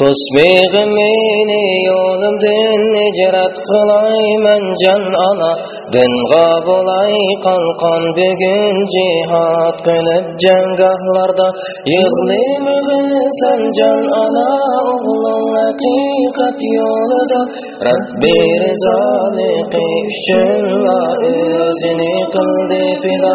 Tosmig'im meni yo'limdan ijrat qilayman jon ona dinga bo'lay qalqon bugun jihad qilib janggohlarda yig'limig'isan jon ona o'g'lim haqiqat yo'lida Rabbi rizoligi uchun va o'zini qildi fido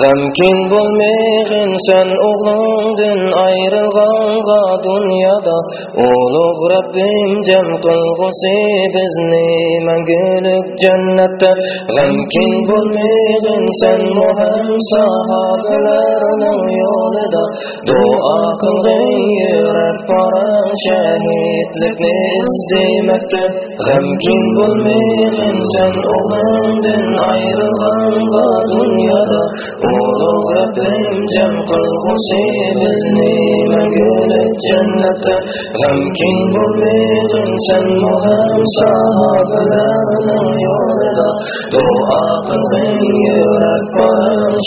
G'amkin bo'lmag'in sen o'g'lingdan ayrilg'anға dunyoda. Ulug' Rabbim jam qilg'usi bizni mangulik jannatda. G'amkin bo'lmag'in sen muhim sahobalarning yo'lida. Duo qilg'in porang shahidlikni izdemakda g'amkin bo'lmag'in sen o'g'lingdan ayrilg'anға dunyoda ulug' Rabbim jam qilg'usi bizni mangulik jannatda g'amkin bo'lmag'in sen muhim sahobalarning yo'lida duo qilg'in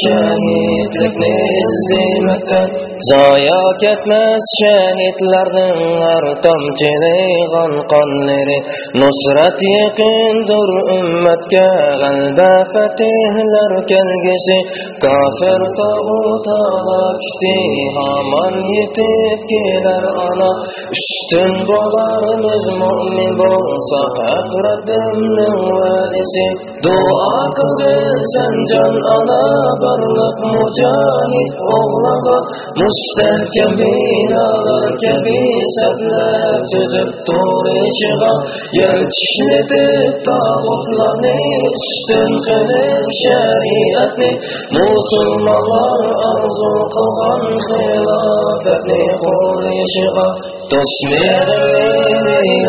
şəhidlikni izləymədən Zaya ketməz şəhidlərdən hər tomçiləyən qanları Nusrat yəqindir ümmətə qəlbə fətihlər kəlgisi Kafir tağuta lakşdi haman yetib kelər ana. Üstün bolarımız mümin bolsa haq Rabbimnin valisi Dua qılgın sen can ana Vatanlık mücahit oğlağa Müstehkem binalar kebi Sebler çözüp dur işığa Yer çişletip tağutlarını Üstün kılıp şeriatni Musulmanlar arzu kılgan Hilafetni kur işığa Dost merdivenin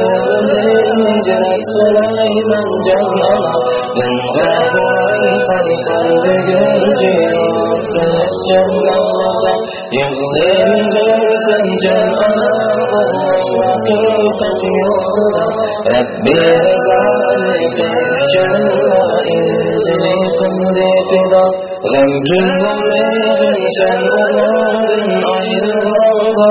سليما جهرا من غاب عن قلبه الجيران فنجمنا الرضا يغلي بيسا جهرا وقيق يغرى ربي الجنة في جنة انزلي قدري فدا غمج وميغ شمال غير الرضا